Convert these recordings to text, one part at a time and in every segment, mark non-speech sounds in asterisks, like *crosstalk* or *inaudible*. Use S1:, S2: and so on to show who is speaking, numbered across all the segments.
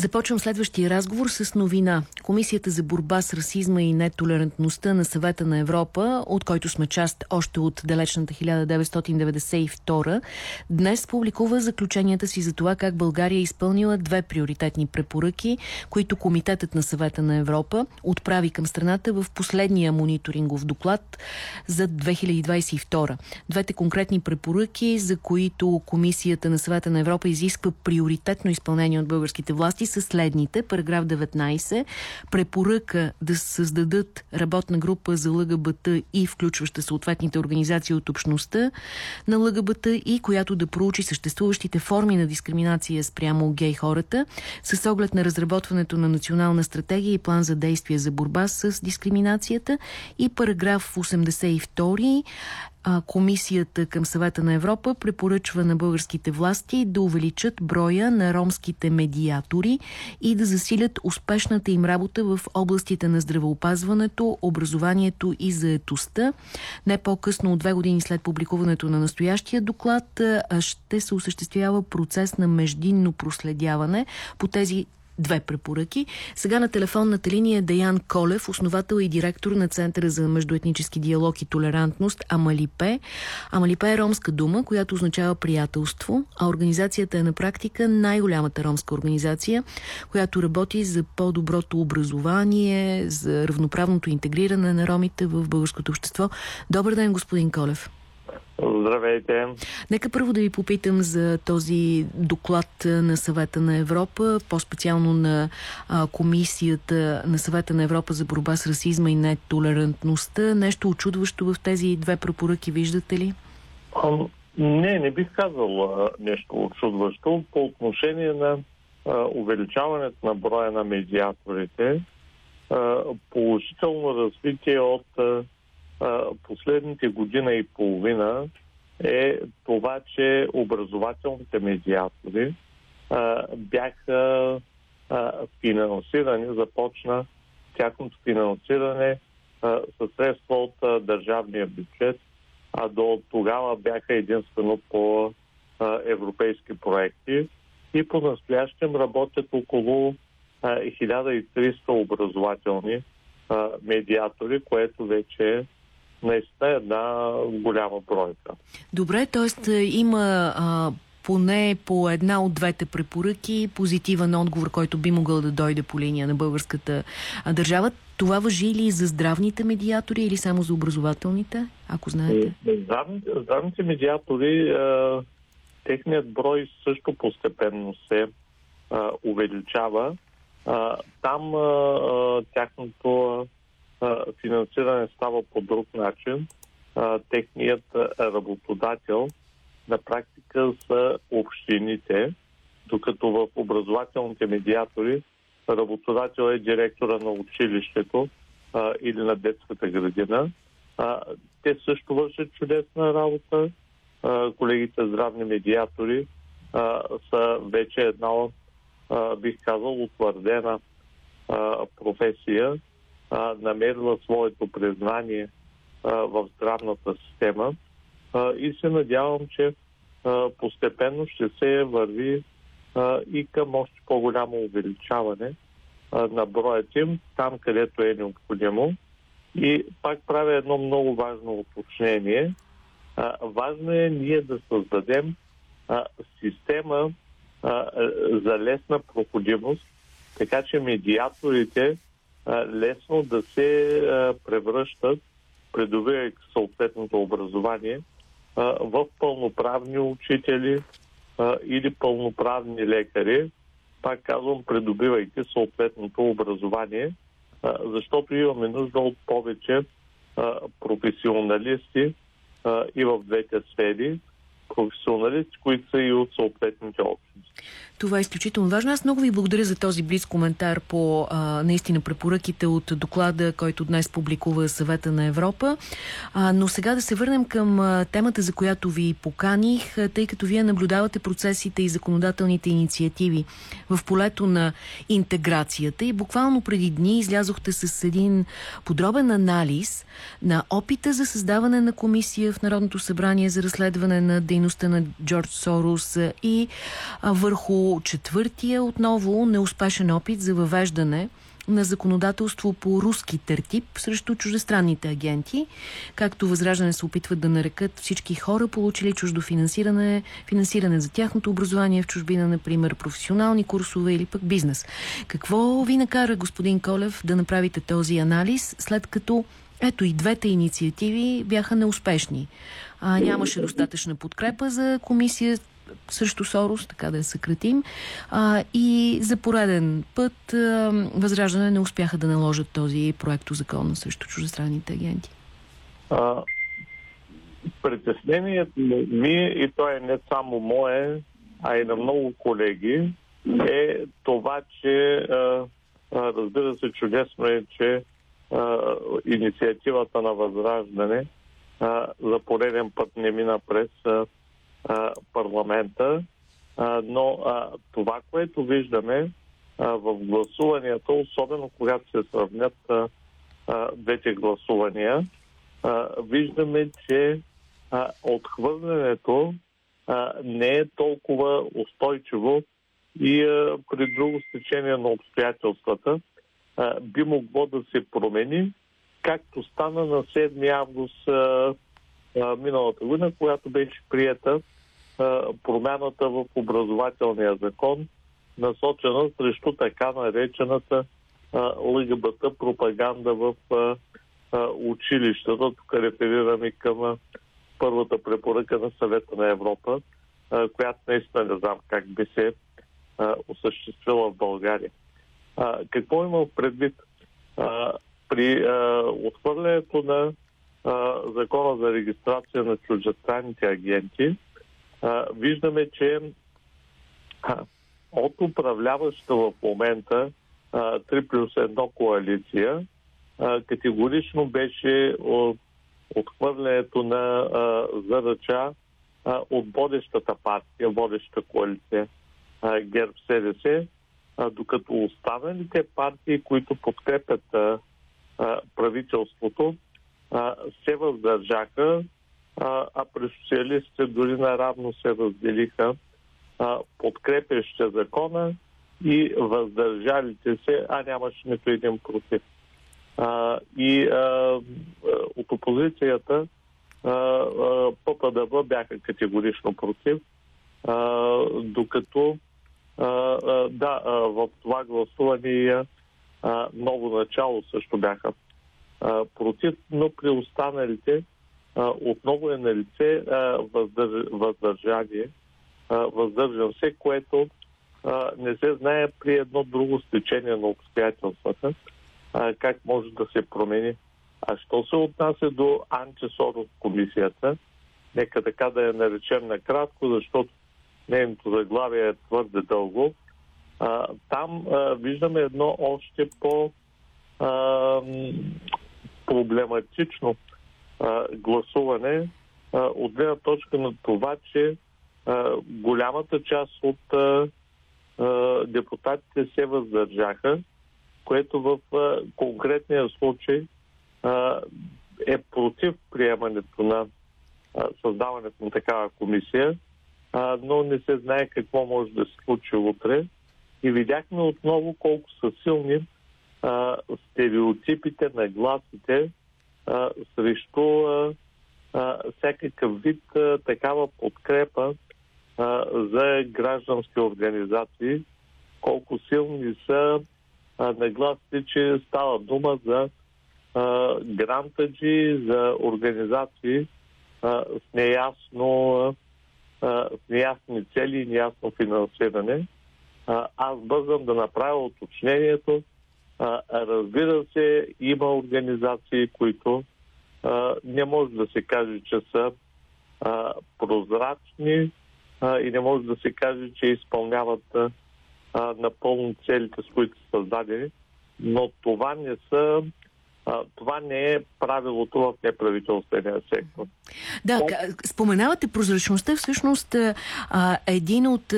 S1: Започвам следващия разговор с новина. Комисията за борба с расизма и нетолерантността на съвета на Европа, от който сме част още от далечната 1992, днес публикува заключенията си за това как България е изпълнила две приоритетни препоръки, които Комитетът на съвета на Европа отправи към страната в последния мониторингов доклад за 2022. Двете конкретни препоръки, за които Комисията на съвета на Европа изисква приоритетно изпълнение от българските власти, са следните. Параграф 19. Препоръка да създадат работна група за ЛГБТ и включваща съответните организации от общността на ЛГБТ и която да проучи съществуващите форми на дискриминация спрямо гей хората с оглед на разработването на национална стратегия и план за действие за борба с дискриминацията и параграф 82 Комисията към съвета на Европа препоръчва на българските власти да увеличат броя на ромските медиатори и да засилят успешната им работа в областите на здравеопазването, образованието и заетостта. Не по-късно от две години след публикуването на настоящия доклад ще се осъществява процес на междинно проследяване по тези две препоръки. Сега на телефонната линия е Даян Колев, основател и директор на Центъра за междуетнически диалог и толерантност Амалипе. Амалипе е ромска дума, която означава приятелство, а организацията е на практика най-голямата ромска организация, която работи за по-доброто образование, за равноправното интегриране на ромите в българското общество. Добър ден, господин Колев.
S2: Здравейте!
S1: Нека първо да ви попитам за този доклад на съвета на Европа, по-специално на а, комисията на съвета на Европа за борба с расизма и нетолерантността. Нещо очудващо в тези две препоръки виждате ли?
S2: А, не, не бих казал а, нещо очудващо по отношение на а, увеличаването на броя на медиаторите. А, положително развитие от а, последните година и половина е това, че образователните медиатори бяха финансирани, започна тяхното финансиране със средства от държавния бюджет, а до тогава бяха единствено по европейски проекти. И по-настоящем работят около а, 1300 образователни медиатори, което вече е наистина е една голяма бройка.
S1: Добре, т.е. има а, поне по една от двете препоръки позитивен отговор, който би могъл да дойде по линия на българската държава. Това въжи ли за здравните медиатори или само за образователните, ако знаете?
S2: Е, здравните, здравните медиатори, а, техният брой също постепенно се а, увеличава. А, там а, тяхното финансиране става по друг начин. Техният работодател на практика са общините, докато в образователните медиатори работодател е директора на училището а, или на детската градина. А, те също вършат чудесна работа. А, колегите здравни медиатори а, са вече една а, бих казал, утвърдена а, професия а, намерила своето признание в здравната система и се надявам, че постепенно ще се върви и към още по-голямо увеличаване на броят им там, където е необходимо. И пак правя едно много важно уточнение. Важно е ние да създадем система за лесна проходимост, така че медиаторите лесно да се превръщат, придобивайки съответното образование, в пълноправни учители или пълноправни лекари, пак казвам, придобивайки съответното образование, защото имаме нужда от повече професионалисти и в двете сфери, професионалисти, които са и от съответните общности.
S1: Това е изключително важно. Аз много ви благодаря за този близ коментар по а, наистина препоръките от доклада, който днес публикува съвета на Европа. А, но сега да се върнем към а, темата, за която ви поканих, а, тъй като вие наблюдавате процесите и законодателните инициативи в полето на интеграцията и буквално преди дни излязохте с един подробен анализ на опита за създаване на комисия в Народното събрание за разследване на дейността на Джордж Сорос и а, върху четвъртия отново неуспешен опит за въвеждане на законодателство по руски тертип срещу чуждестранните агенти, както Възраждане се опитват да нарекат всички хора, получили чуждо финансиране, финансиране за тяхното образование в чужбина, например, професионални курсове или пък бизнес. Какво ви накара, господин Колев, да направите този анализ, след като ето и двете инициативи бяха неуспешни. А, нямаше достатъчна подкрепа за комисия срещу Сорос, така да я съкратим. А, и за пореден път а, Възраждане не успяха да наложат този проект закон срещу чуждестранните агенти. А,
S2: притеснението ми, и то е не само мое, а и на много колеги, е това, че а, разбира се, чудесно е, че а, инициативата на Възраждане а, за пореден път не мина през а, парламента, но това, което виждаме в гласуванията, особено когато се сравнят двете гласувания, виждаме, че отхвърлянето не е толкова устойчиво и при друго стечение на обстоятелствата би могло да се промени, както стана на 7 август миналата година, когато беше прията промяната в образователния закон, насочена срещу така наречената ЛГБТ пропаганда в училищата. Тук реферираме към първата препоръка на съвета на Европа, която наистина не знам как би се осъществила в България. Какво има в предвид? При отхвърлянето на закона за регистрация на чуждестранните агенти, виждаме, че от управляваща в момента 3 плюс 1 коалиция категорично беше отхвърлянето на заръча от водещата партия, водещата коалиция ГЕРБ СДС, докато останалите партии, които подкрепят правителството, се въздържаха, а при социалистите дори наравно се разделиха подкрепяща закона и въздържалите се, а нямаше нито един против. И от опозицията ППДБ бяха категорично против, докато да, в това гласуване много начало също бяха против, но при останалите отново е на лице въздърж... въздържание, въздържан се, което не се знае при едно друго стечение на обстоятелствата как може да се промени. А що се отнася до антисорос комисията, нека така да я наречем накратко, защото нейното заглавие е твърде дълго. там виждаме едно още по проблематично а, гласуване а, от гледна точка на това, че а, голямата част от а, а, депутатите се въздържаха, което в а, конкретния случай а, е против приемането на а, създаването на такава комисия, а, но не се знае какво може да се случи утре. И видяхме отново колко са силни стереотипите на гласите а, срещу а, а, всякакъв вид а, такава подкрепа а, за граждански организации, колко силни са а, нагласите, че става дума за а, грантаджи, за организации а, с неясно а, с неясни цели и неясно финансиране. Аз бързам да направя уточнението, а, разбира се, има организации, които а, не може да се каже, че са а, прозрачни а, и не може да се каже, че изпълняват а, напълно целите, с които са създадени, но това не са това не е правилото в неправителствения сектор.
S1: Да, споменавате прозрачността. Всъщност един от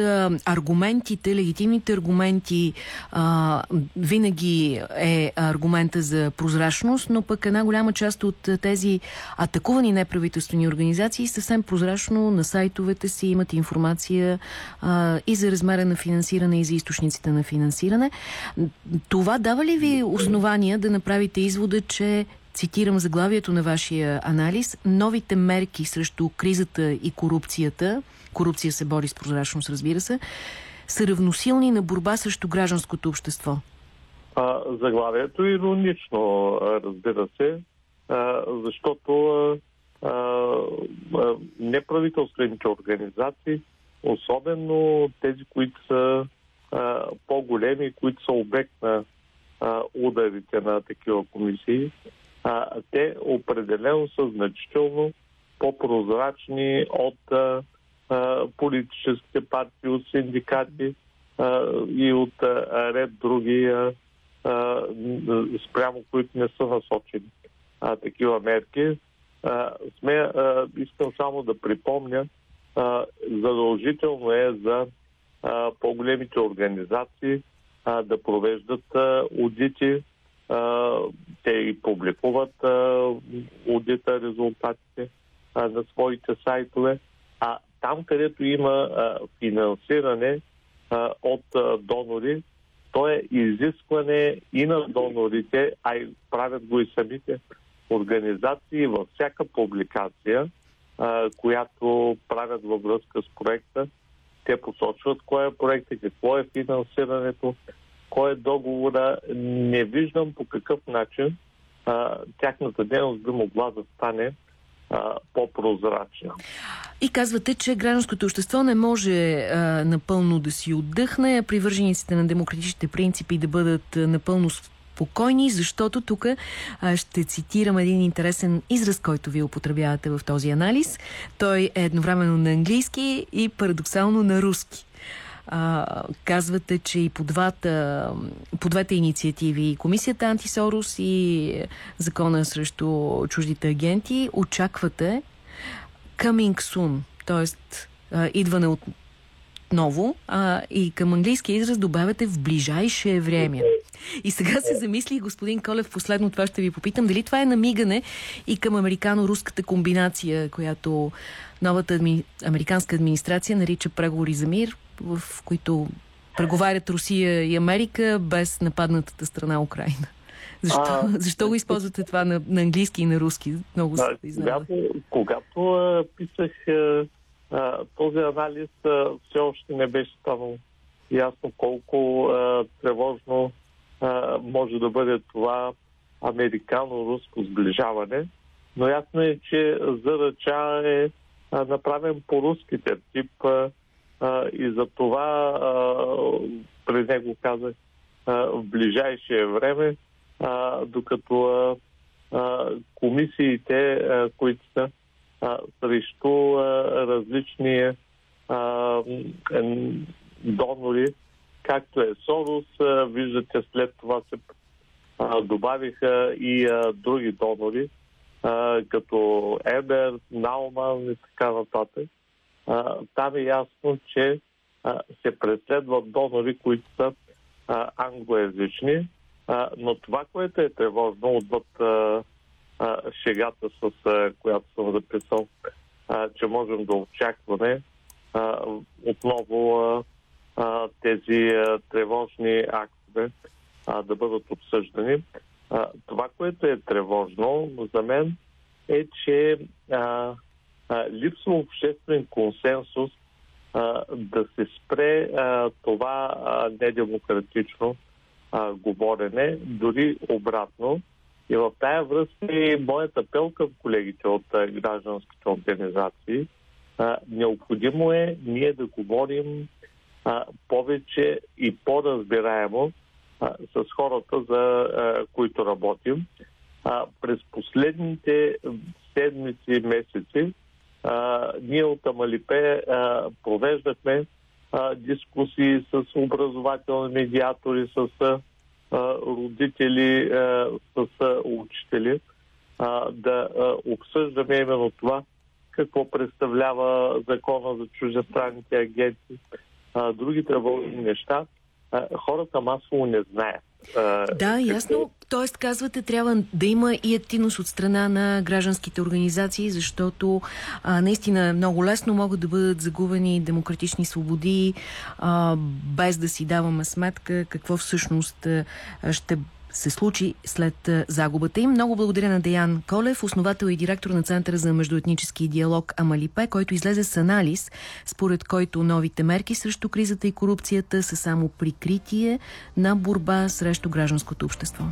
S1: аргументите, легитимните аргументи винаги е аргумента за прозрачност, но пък една голяма част от тези атакувани неправителствени организации съвсем прозрачно на сайтовете си имат информация и за размера на финансиране и за източниците на финансиране. Това дава ли ви основания да направите извода, че цитирам заглавието на вашия анализ, новите мерки срещу кризата и корупцията, корупция се бори с прозрачност, разбира се, са равносилни на борба срещу гражданското общество?
S2: А, заглавието е иронично, разбира се, а, защото а, а, неправителствените организации, особено тези, които са по-големи, които са обект на а, ударите на такива комисии, а, те определено са значително по-прозрачни от а, а, политическите партии, от синдикати а, и от а, ред други, а, а, спрямо които не са насочени а, такива мерки. А, сме, а, искам само да припомня, а, задължително е за по-големите организации а, да провеждат а, аудити. А, те и публикуват а, аудита резултатите а, на своите сайтове. А там, където има а, финансиране а, от а, донори, то е изискване и на донорите, а и правят го и самите организации във всяка публикация, а, която правят във връзка с проекта, те посочват кой е проектът, какво е финансирането, кой е договора. Не виждам по какъв начин а, тяхната дейност би могла да стане по-прозрачна.
S1: И казвате, че гражданското общество не може а, напълно да си отдъхне, привържениците на демократичните принципи да бъдат напълно спокойни, защото тук ще цитирам един интересен израз, който вие употребявате в този анализ. Той е едновременно на английски и парадоксално на руски. А, казвате, че и по, двата, по двете инициативи, Комисията Антисорус и Закона срещу чуждите агенти, очаквате coming soon, т.е. идване от ново а, и към английски израз добавяте в ближайше време. И сега се замисли, господин Колев, последно това ще ви попитам, дали това е намигане и към американо-руската комбинация, която новата адми... американска администрация нарича преговори за мир, в които преговарят Русия и Америка без нападнатата страна Украина. Защо, а, *laughs* защо го използвате това на, на английски и на руски? Много
S2: се Когато, когато а, писах този анализ, все още не беше станало ясно колко тревожно може да бъде това американо-руско сближаване, но ясно е, че Зарача е направен по руските тип и за това през него казах в ближайшее време, докато комисиите, които са срещу различни донори, както е Сорос, виждате след това се добавиха и други донори, като Ебер, Науман и така нататък. Там е ясно, че се преследват донори, които са англоязични, но това, което е тревожно отвъд шегата, с която съм записал, че можем да очакваме отново а, тези а, тревожни актове а, да бъдат обсъждани. А, това, което е тревожно за мен е, че а, а, липсва обществен консенсус а, да се спре а, това а, недемократично а, говорене, дори обратно. И в тая връзка и моят апел към колегите от гражданските организации. А, необходимо е ние да говорим а, повече и по-разбираемо а, с хората, за а, които работим. А, през последните седмици, месеци, а, ние от Амалипе а, провеждахме а, дискусии с образователни медиатори, с родители, с учители, да обсъждаме именно това, какво представлява закона за чуждестранните агенти, други тревожни неща, хората масово не знаят.
S1: Да, ясно. Тоест, казвате, трябва да има и активност от страна на гражданските организации, защото а, наистина много лесно могат да бъдат загубени демократични свободи, а, без да си даваме сметка какво всъщност ще се случи след загубата им. Много благодаря на Деян Колев, основател и директор на Центъра за междуетнически диалог Амалипе, който излезе с анализ, според който новите мерки срещу кризата и корупцията са само прикритие на борба срещу гражданското общество.